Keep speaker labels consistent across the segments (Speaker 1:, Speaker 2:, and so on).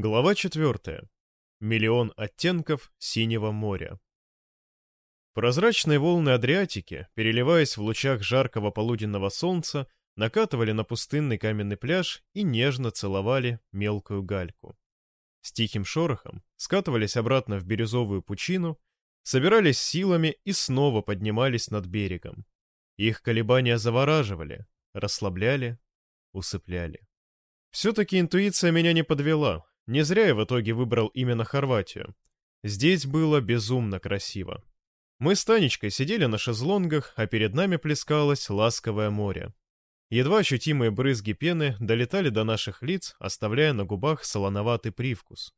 Speaker 1: Глава 4. Миллион оттенков синего моря. Прозрачные волны Адриатики, переливаясь в лучах жаркого полуденного солнца, накатывали на пустынный каменный пляж и нежно целовали мелкую гальку. С тихим шорохом скатывались обратно в бирюзовую пучину, собирались силами и снова поднимались над берегом. Их колебания завораживали, расслабляли, усыпляли. Все-таки интуиция меня не подвела, не зря я в итоге выбрал именно Хорватию. Здесь было безумно красиво. Мы с Танечкой сидели на шезлонгах, а перед нами плескалось ласковое море. Едва ощутимые брызги пены долетали до наших лиц, оставляя на губах солоноватый привкус.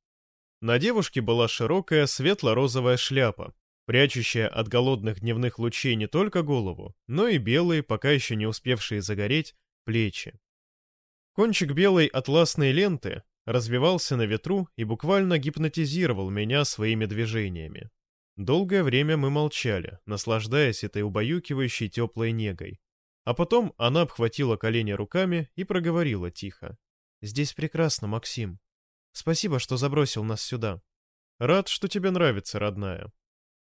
Speaker 1: На девушке была широкая светло-розовая шляпа, прячущая от голодных дневных лучей не только голову, но и белые, пока еще не успевшие загореть, плечи. Кончик белой атласной ленты развивался на ветру и буквально гипнотизировал меня своими движениями. Долгое время мы молчали, наслаждаясь этой убаюкивающей теплой негой. А потом она обхватила колени руками и проговорила тихо. «Здесь прекрасно, Максим. Спасибо, что забросил нас сюда. Рад, что тебе нравится, родная.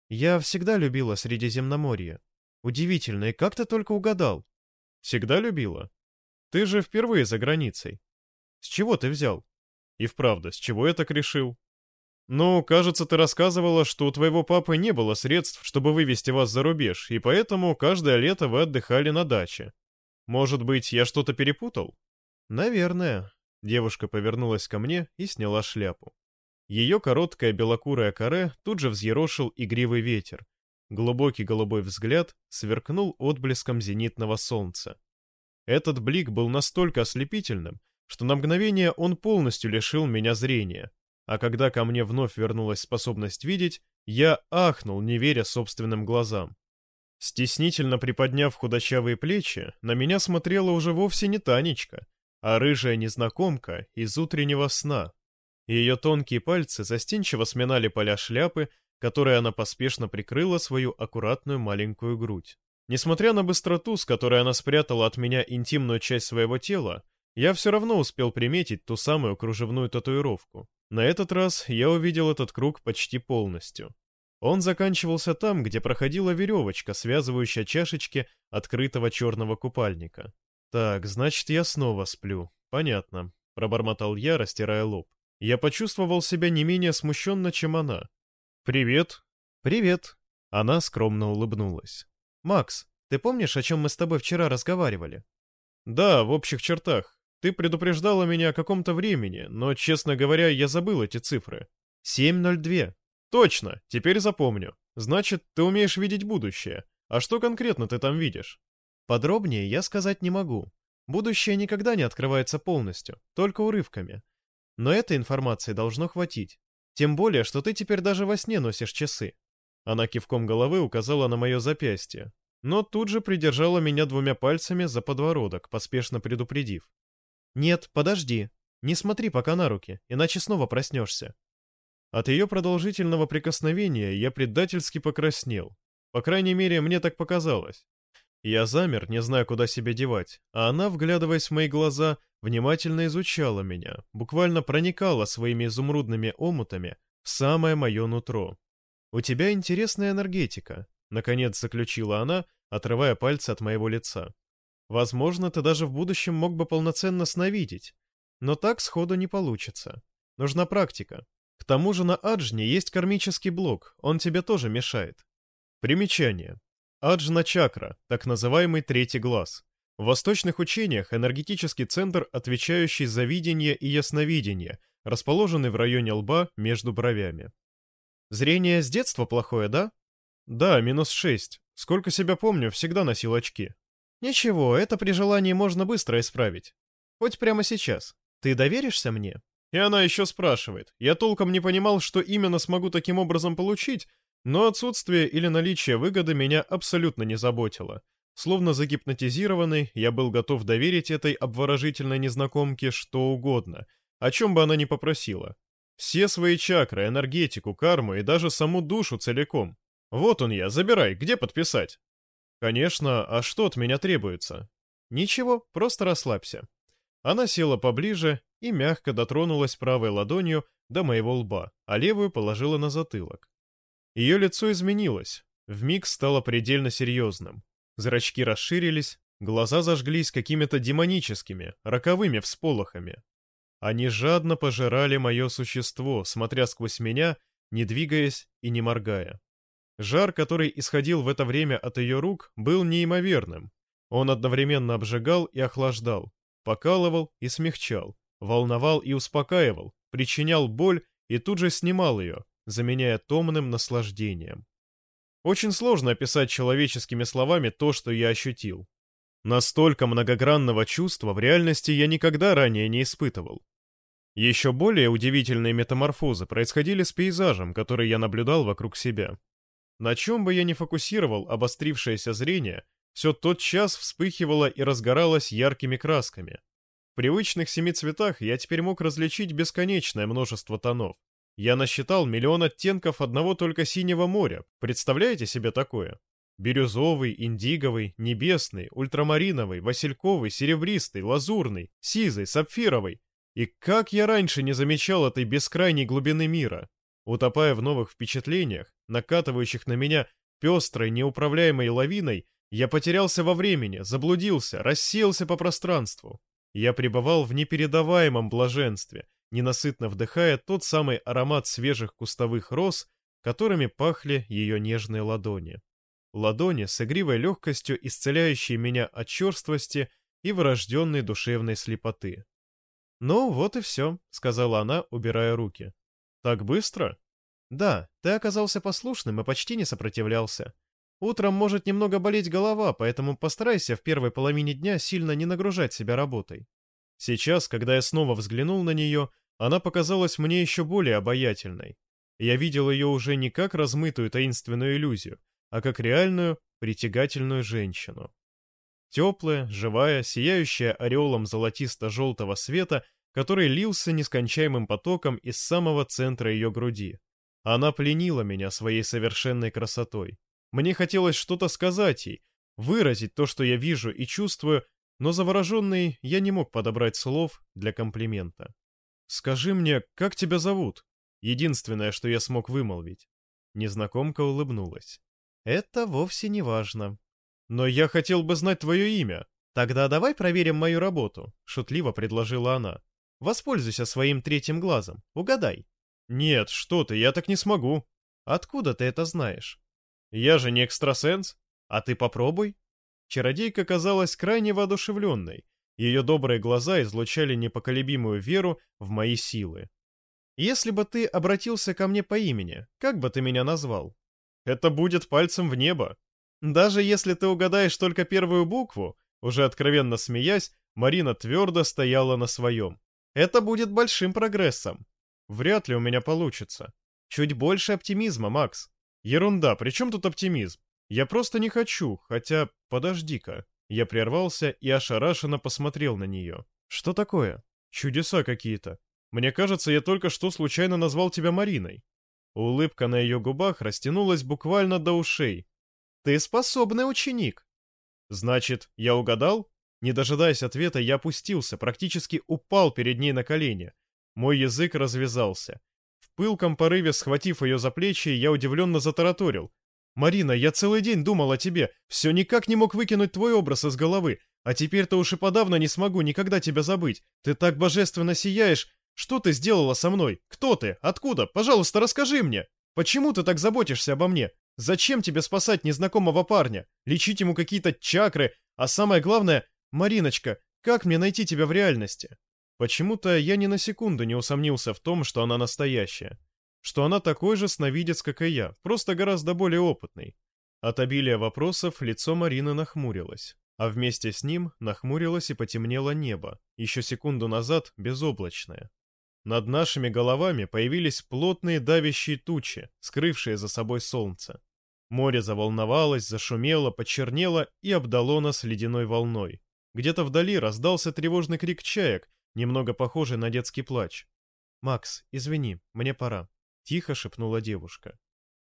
Speaker 1: Я всегда любила Средиземноморье. Удивительно, и как ты только угадал. Всегда любила? Ты же впервые за границей. С чего ты взял? И вправду, с чего я так решил? Ну, кажется, ты рассказывала, что у твоего папы не было средств, чтобы вывести вас за рубеж, и поэтому каждое лето вы отдыхали на даче. Может быть, я что-то перепутал? Наверное. Девушка повернулась ко мне и сняла шляпу. Ее короткая белокурая коре тут же взъерошил игривый ветер. Глубокий голубой взгляд сверкнул отблеском зенитного солнца. Этот блик был настолько ослепительным, что на мгновение он полностью лишил меня зрения, а когда ко мне вновь вернулась способность видеть, я ахнул, не веря собственным глазам. Стеснительно приподняв худощавые плечи, на меня смотрела уже вовсе не Танечка, а рыжая незнакомка из утреннего сна. Ее тонкие пальцы застенчиво сминали поля шляпы, которой она поспешно прикрыла свою аккуратную маленькую грудь. Несмотря на быстроту, с которой она спрятала от меня интимную часть своего тела, я все равно успел приметить ту самую кружевную татуировку. На этот раз я увидел этот круг почти полностью. Он заканчивался там, где проходила веревочка, связывающая чашечки открытого черного купальника. «Так, значит, я снова сплю. Понятно», — пробормотал я, растирая лоб. Я почувствовал себя не менее смущенно, чем она. «Привет». «Привет». Она скромно улыбнулась. «Макс, ты помнишь, о чем мы с тобой вчера разговаривали?» «Да, в общих чертах. Ты предупреждала меня о каком-то времени, но, честно говоря, я забыл эти цифры. 7.02. Точно, теперь запомню. Значит, ты умеешь видеть будущее. А что конкретно ты там видишь? Подробнее я сказать не могу. Будущее никогда не открывается полностью, только урывками. Но этой информации должно хватить. Тем более, что ты теперь даже во сне носишь часы. Она кивком головы указала на мое запястье, но тут же придержала меня двумя пальцами за подбородок, поспешно предупредив. «Нет, подожди. Не смотри пока на руки, иначе снова проснешься». От ее продолжительного прикосновения я предательски покраснел. По крайней мере, мне так показалось. Я замер, не зная, куда себя девать, а она, вглядываясь в мои глаза, внимательно изучала меня, буквально проникала своими изумрудными омутами в самое мое нутро. «У тебя интересная энергетика», — наконец заключила она, отрывая пальцы от моего лица. Возможно, ты даже в будущем мог бы полноценно сновидеть. Но так сходу не получится. Нужна практика. К тому же на Аджне есть кармический блок, он тебе тоже мешает. Примечание. Аджна чакра, так называемый третий глаз. В восточных учениях энергетический центр, отвечающий за видение и ясновидение, расположенный в районе лба между бровями. Зрение с детства плохое, да? Да, минус шесть. Сколько себя помню, всегда носил очки. Ничего, это при желании можно быстро исправить. Хоть прямо сейчас. Ты доверишься мне? И она еще спрашивает. Я толком не понимал, что именно смогу таким образом получить, но отсутствие или наличие выгоды меня абсолютно не заботило. Словно загипнотизированный, я был готов доверить этой обворожительной незнакомке что угодно, о чем бы она ни попросила. Все свои чакры, энергетику, карму и даже саму душу целиком. Вот он я, забирай, где подписать? «Конечно, а что от меня требуется?» «Ничего, просто расслабься». Она села поближе и мягко дотронулась правой ладонью до моего лба, а левую положила на затылок. Ее лицо изменилось, вмиг стало предельно серьезным. Зрачки расширились, глаза зажглись какими-то демоническими, роковыми всполохами. Они жадно пожирали мое существо, смотря сквозь меня, не двигаясь и не моргая. Жар, который исходил в это время от ее рук, был неимоверным. Он одновременно обжигал и охлаждал, покалывал и смягчал, волновал и успокаивал, причинял боль и тут же снимал ее, заменяя томным наслаждением. Очень сложно описать человеческими словами то, что я ощутил. Настолько многогранного чувства в реальности я никогда ранее не испытывал. Еще более удивительные метаморфозы происходили с пейзажем, который я наблюдал вокруг себя. На чем бы я ни фокусировал обострившееся зрение, все тот час вспыхивало и разгоралось яркими красками. В привычных семи цветах я теперь мог различить бесконечное множество тонов. Я насчитал миллион оттенков одного только синего моря. Представляете себе такое? Бирюзовый, индиговый, небесный, ультрамариновый, васильковый, серебристый, лазурный, сизый, сапфировый. И как я раньше не замечал этой бескрайней глубины мира? Утопая в новых впечатлениях, накатывающих на меня пестрой, неуправляемой лавиной, я потерялся во времени, заблудился, рассеялся по пространству. Я пребывал в непередаваемом блаженстве, ненасытно вдыхая тот самый аромат свежих кустовых роз, которыми пахли ее нежные ладони. Ладони с игривой легкостью, исцеляющие меня от черствости и врожденной душевной слепоты. «Ну, вот и все», — сказала она, убирая руки. «Так быстро?» «Да, ты оказался послушным и почти не сопротивлялся. Утром может немного болеть голова, поэтому постарайся в первой половине дня сильно не нагружать себя работой». Сейчас, когда я снова взглянул на нее, она показалась мне еще более обаятельной. Я видел ее уже не как размытую таинственную иллюзию, а как реальную, притягательную женщину. Теплая, живая, сияющая ореолом золотисто-желтого света который лился нескончаемым потоком из самого центра ее груди. Она пленила меня своей совершенной красотой. Мне хотелось что-то сказать ей, выразить то, что я вижу и чувствую, но завороженный я не мог подобрать слов для комплимента. «Скажи мне, как тебя зовут?» Единственное, что я смог вымолвить. Незнакомка улыбнулась. «Это вовсе не важно. Но я хотел бы знать твое имя. Тогда давай проверим мою работу», — шутливо предложила она. Воспользуйся своим третьим глазом. Угадай. Нет, что ты, я так не смогу. Откуда ты это знаешь? Я же не экстрасенс. А ты попробуй. Чародейка казалась крайне воодушевленной. Ее добрые глаза излучали непоколебимую веру в мои силы. Если бы ты обратился ко мне по имени, как бы ты меня назвал? Это будет пальцем в небо. Даже если ты угадаешь только первую букву, уже откровенно смеясь, Марина твердо стояла на своем. Это будет большим прогрессом. Вряд ли у меня получится. Чуть больше оптимизма, Макс. Ерунда, при чем тут оптимизм? Я просто не хочу, хотя... Подожди-ка. Я прервался и ошарашенно посмотрел на нее. Что такое? Чудеса какие-то. Мне кажется, я только что случайно назвал тебя Мариной. Улыбка на ее губах растянулась буквально до ушей. Ты способный ученик. Значит, я угадал? Не дожидаясь ответа, я опустился, практически упал перед ней на колени. Мой язык развязался. В пылком порыве, схватив ее за плечи, я удивленно затараторил. «Марина, я целый день думал о тебе, все никак не мог выкинуть твой образ из головы, а теперь-то уж и подавно не смогу никогда тебя забыть. Ты так божественно сияешь. Что ты сделала со мной? Кто ты? Откуда? Пожалуйста, расскажи мне. Почему ты так заботишься обо мне? Зачем тебе спасать незнакомого парня? Лечить ему какие-то чакры? А самое главное, «Мариночка, как мне найти тебя в реальности?» Почему-то я ни на секунду не усомнился в том, что она настоящая. Что она такой же сновидец, как и я, просто гораздо более опытный. От обилия вопросов лицо Марины нахмурилось, а вместе с ним нахмурилось и потемнело небо, еще секунду назад безоблачное. Над нашими головами появились плотные давящие тучи, скрывшие за собой солнце. Море заволновалось, зашумело, почернело и обдало нас ледяной волной. Где-то вдали раздался тревожный крик чаек, немного похожий на детский плач. «Макс, извини, мне пора», — тихо шепнула девушка.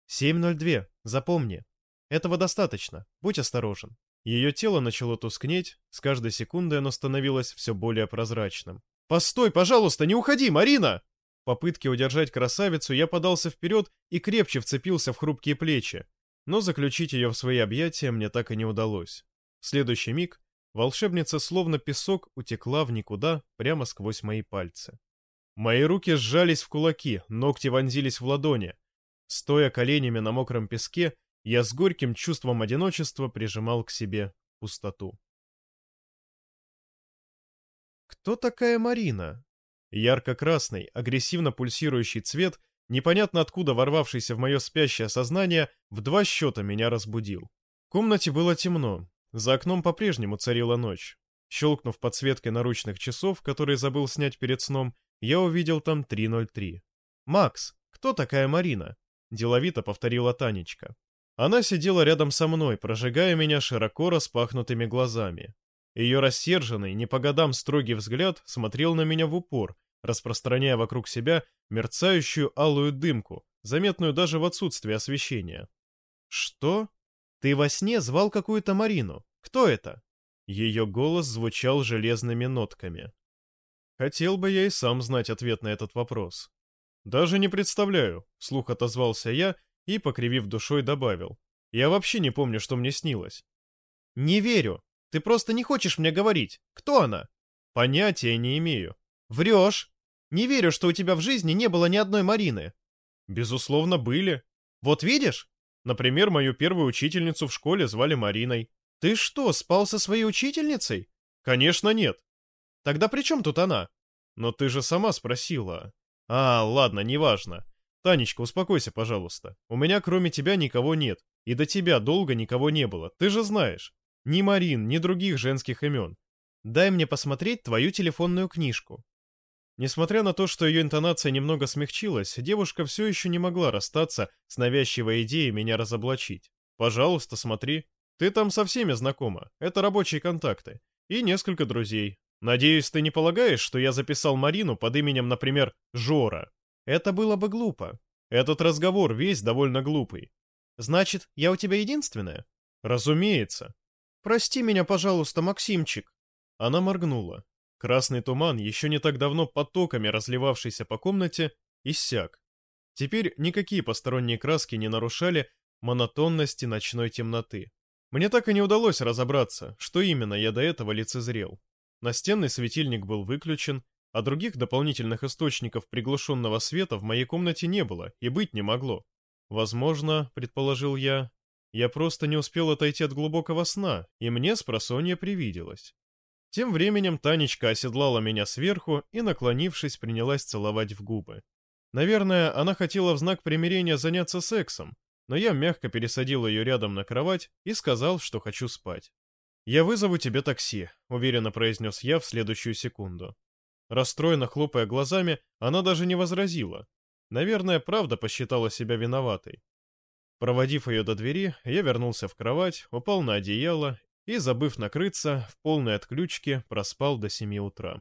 Speaker 1: «7.02, запомни. Этого достаточно, будь осторожен». Ее тело начало тускнеть, с каждой секундой оно становилось все более прозрачным. «Постой, пожалуйста, не уходи, Марина!» В попытке удержать красавицу я подался вперед и крепче вцепился в хрупкие плечи, но заключить ее в свои объятия мне так и не удалось. В следующий миг волшебница словно песок утекла в никуда прямо сквозь мои пальцы. Мои руки сжались в кулаки, ногти вонзились в ладони. Стоя коленями на мокром песке, я с горьким чувством одиночества прижимал к себе пустоту. Кто такая Марина? Ярко-красный, агрессивно пульсирующий цвет, непонятно откуда ворвавшийся в мое спящее сознание, в два счета меня разбудил. В комнате было темно, за окном по-прежнему царила ночь. Щелкнув подсветкой наручных часов, которые забыл снять перед сном, я увидел там 3.03. «Макс, кто такая Марина?» – деловито повторила Танечка. Она сидела рядом со мной, прожигая меня широко распахнутыми глазами. Ее рассерженный, не по годам строгий взгляд смотрел на меня в упор, распространяя вокруг себя мерцающую алую дымку, заметную даже в отсутствии освещения. «Что? Ты во сне звал какую-то Марину? Кто это?» Ее голос звучал железными нотками. Хотел бы я и сам знать ответ на этот вопрос. «Даже не представляю», — вслух отозвался я и, покривив душой, добавил. «Я вообще не помню, что мне снилось». «Не верю. Ты просто не хочешь мне говорить. Кто она?» «Понятия не имею». «Врешь. Не верю, что у тебя в жизни не было ни одной Марины». «Безусловно, были. Вот видишь? Например, мою первую учительницу в школе звали Мариной». «Ты что, спал со своей учительницей?» «Конечно нет». «Тогда при чем тут она?» «Но ты же сама спросила». «А, ладно, неважно. Танечка, успокойся, пожалуйста. У меня кроме тебя никого нет. И до тебя долго никого не было, ты же знаешь. Ни Марин, ни других женских имен. Дай мне посмотреть твою телефонную книжку». Несмотря на то, что ее интонация немного смягчилась, девушка все еще не могла расстаться с навязчивой идеей меня разоблачить. «Пожалуйста, смотри. Ты там со всеми знакома. Это рабочие контакты. И несколько друзей. Надеюсь, ты не полагаешь, что я записал Марину под именем, например, Жора?» Это было бы глупо. Этот разговор весь довольно глупый. Значит, я у тебя единственная? Разумеется. Прости меня, пожалуйста, Максимчик. Она моргнула. Красный туман, еще не так давно потоками разливавшийся по комнате, иссяк. Теперь никакие посторонние краски не нарушали монотонности ночной темноты. Мне так и не удалось разобраться, что именно я до этого лицезрел. Настенный светильник был выключен, а других дополнительных источников приглушенного света в моей комнате не было и быть не могло. Возможно, предположил я, я просто не успел отойти от глубокого сна, и мне с просонья привиделось. Тем временем Танечка оседлала меня сверху и, наклонившись, принялась целовать в губы. Наверное, она хотела в знак примирения заняться сексом, но я мягко пересадил ее рядом на кровать и сказал, что хочу спать. «Я вызову тебе такси», — уверенно произнес я в следующую секунду. Расстроенно хлопая глазами, она даже не возразила. Наверное, правда посчитала себя виноватой. Проводив ее до двери, я вернулся в кровать, упал на одеяло и, забыв накрыться, в полной отключке проспал до семи утра.